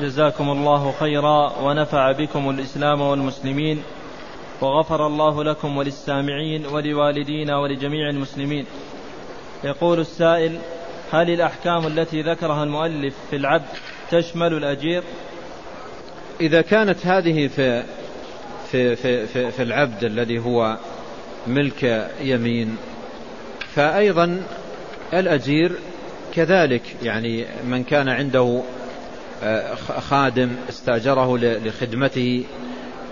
جزاكم الله خيرا ونفع بكم الإسلام والمسلمين وغفر الله لكم وللسامعين ولوالدينا ولجميع المسلمين. يقول السائل هل الأحكام التي ذكرها المؤلف في العبد تشمل الأجير؟ إذا كانت هذه في في في في, في العبد الذي هو ملك يمين فأيضا الأجير كذلك يعني من كان عنده خادم استاجره لخدمته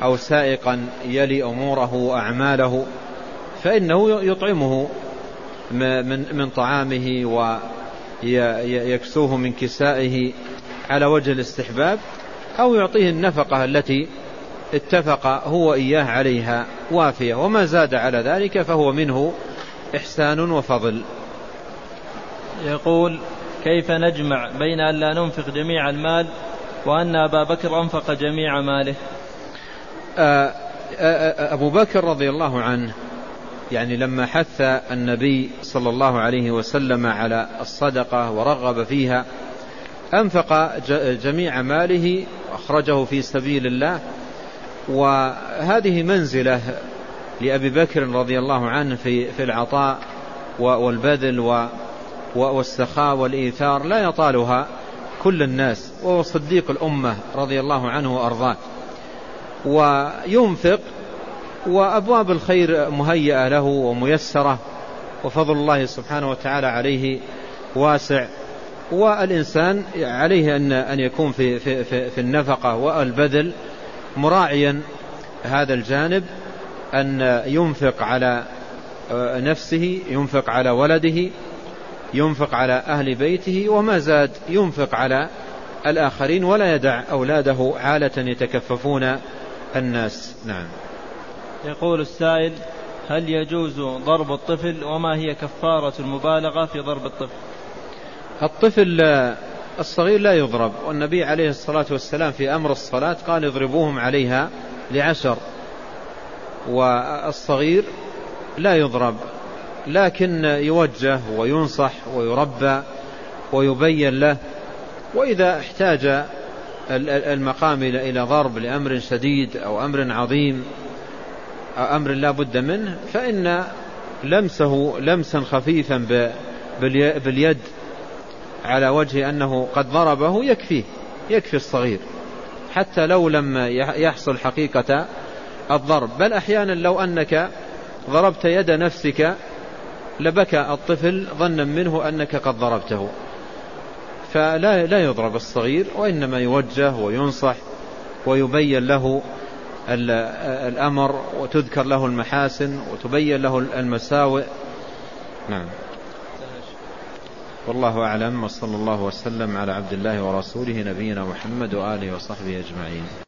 أو سائقا يلي أموره وأعماله فإنه يطعمه من من طعامه ويكسوه من كسائه على وجه الاستحباب أو يعطيه النفقة التي اتفق هو إياه عليها وافية وما زاد على ذلك فهو منه إحسان وفضل. يقول كيف نجمع بين أن لا ننفق جميع المال وأن أبا بكر أنفق جميع ماله؟ آه، آه، آه، أبو بكر رضي الله عنه يعني لما حث النبي صلى الله عليه وسلم على الصدقة ورغب فيها أنفق جميع ماله وأخرجه في سبيل الله. وهذه منزلة لأبي بكر رضي الله عنه في في العطاء والبذل والسخاء والإيثار لا يطالها كل الناس وهو صديق الأمة رضي الله عنه وأرضاه. وينفق وأبواب الخير مهيئة له وميسرة وفضل الله سبحانه وتعالى عليه واسع. والإنسان عليه أن أن يكون في في في, في النفقة والبذل مراعيا هذا الجانب أن ينفق على نفسه ينفق على ولده ينفق على أهل بيته وما زاد ينفق على الآخرين ولا يدع أولاده عالة يتكففون الناس. نعم. يقول السائل هل يجوز ضرب الطفل وما هي كفارة المبالغة في ضرب الطفل؟ الطفل الصغير لا يضرب والنبي عليه الصلاة والسلام في أمر الصلاة قال اضربوهم عليها لعشر والصغير لا يضرب. لكن يوجه وينصح ويربى ويبين له وإذا احتاج المقام إلى ضرب لأمر شديد أو أمر عظيم أو أمر لا بد منه فإن لمسه لمسا خفيفا باليد على وجه أنه قد ضربه يكفيه يكفي الصغير حتى لو لم يحصل حقيقة الضرب. بل أحيانا لو أنك ضربت يد نفسك لبكى الطفل ظنا منه أنك قد ضربته. فلا لا يضرب الصغير وإنما يوجه وينصح ويبين له الأمر وتذكر له المحاسن وتبين له المساوئ. نعم. والله أعلم وصلى الله وسلم على عبد الله ورسوله نبينا محمد وآله وصحبه أجمعين.